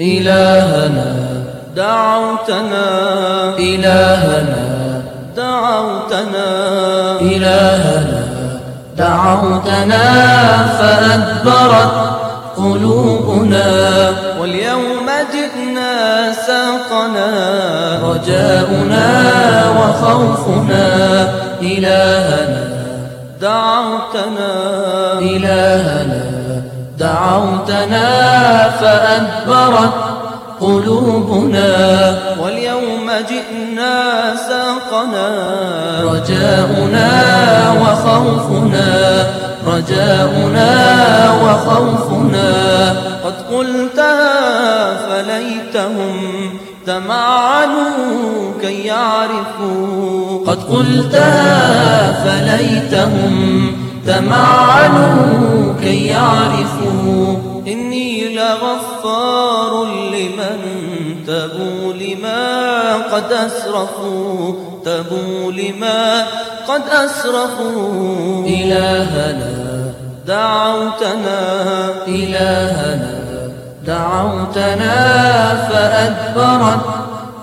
إلهنا. دعوتنا. إلهنا. دعوتنا. إلهنا. دعوتنا فأدبرت قلوبنا. واليوم جئنا ساقنا. رجاؤنا وخوفنا. إلهنا. دعوتنا. إلهنا. دعوتنا فأدبرت قلوبنا واليوم جئنا ساقنا رجاؤنا وخوفنا رجاؤنا وخوفنا قد قلتها فليتهم تمعنوا كي يعرفوا قد قلتها فليتهم تمعنوا كي يعرفوا إني لغفار لمن تبوا لما قد أسرفوا. تبوا لما قد أسرفوا. إلهنا دعوتنا. إلهنا دعوتنا فأدبرت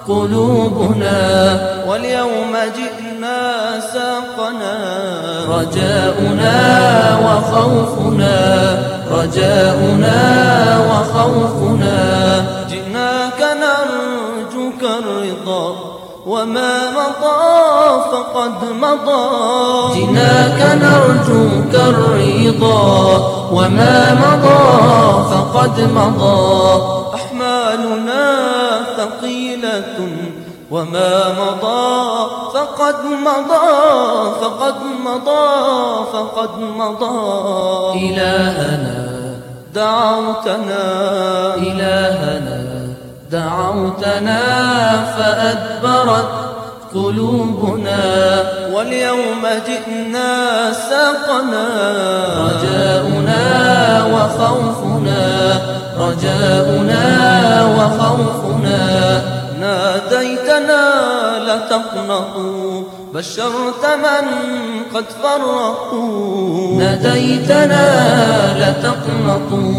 قلوبنا. واليوم جئنا ساقنا رجاؤنا وخوفنا رجاؤنا وخوفنا. جئناك نرجوك الرضا وما مضى فقد مضى. جئناك نرجوك الرضا وما مضى فقد مضى. أحمالنا وما مضى فقد مضى فقد مضى فقد مضى. إلهنا دعوتنا. إلهنا دعوتنا. فأدبرت قلوبنا. واليوم جئنا ساقنا. رجاؤنا وخوفنا. رجاؤنا وخوفنا. ناديتنا لا تقنطوا بشرت من قد فرقوا. ناديتنا لا تقنطوا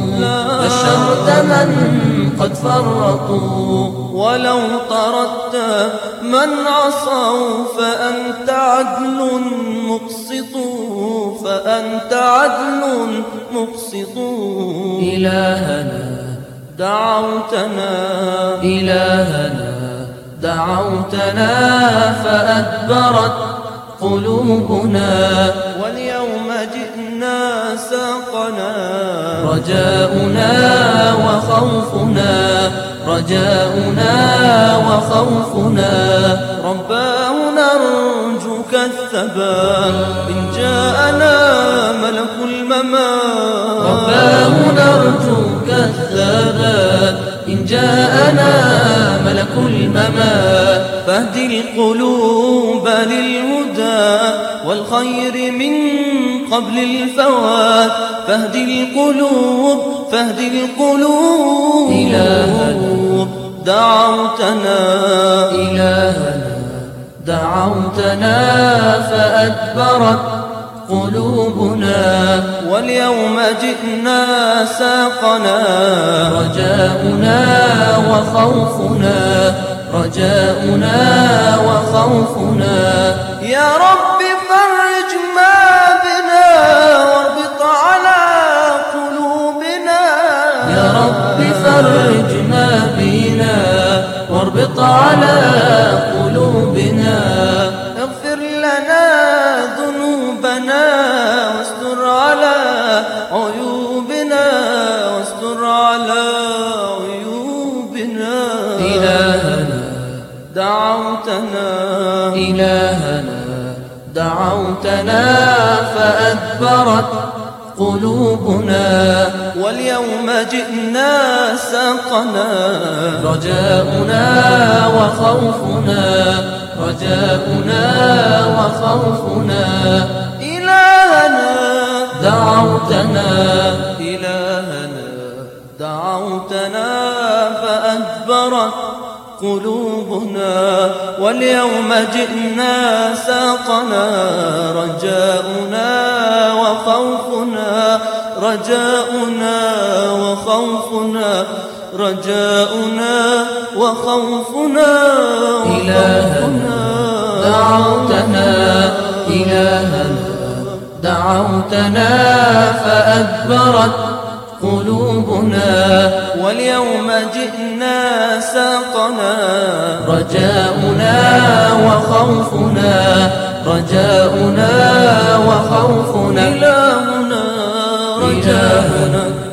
بشرت من قد فرطوا ولو طردت من عصوا فأنت عدل مقسط فأنت عدل مقسط. إلهنا دعوتنا. إلهنا دعوتنا فأدبرت قلوبنا. واليوم جئنا ساقنا. رجاؤنا وخوفنا. رجاؤنا وخوفنا. رباه نرجوك الثبات إن جاءنا ملك الممات. رباه نرجوك الثبات. إن جاءنا ملك الممات فاهد القلوب للهدى والخير من قبل الفوات فاهد القلوب فاهد القلوب. إلهنا. دعوتنا. إلهنا. دعوتنا فأدبرت. قلوبنا واليوم جئنا ساقنا رجاؤنا وخوفنا رجاؤنا وخوفنا يا رب فرج ما بنا واربط على قلوبنا يا رب فرج ما بنا واربط على قلوبنا ذنوبنا واستر على عيوبنا واستر على عيوبنا. إلهنا. دعوتنا. إلهنا. دعوتنا فأدبرت قلوبنا. واليوم جئنا ساقنا. رجاؤنا وخوفنا. رجاؤنا وخوفنا. دعوتنا إلهنا دعوتنا فأدبرت قلوبنا. واليوم جئنا ساقنا رجاؤنا وخوفنا رجاؤنا وخوفنا رجاؤنا وخوفنا إلهنا دعوتنا إلهنا. دعوتنا فأدبرت قلوبنا واليوم جئنا ساقنا رجاؤنا وخوفنا رجاؤنا وخوفنا إلهنا رجاؤنا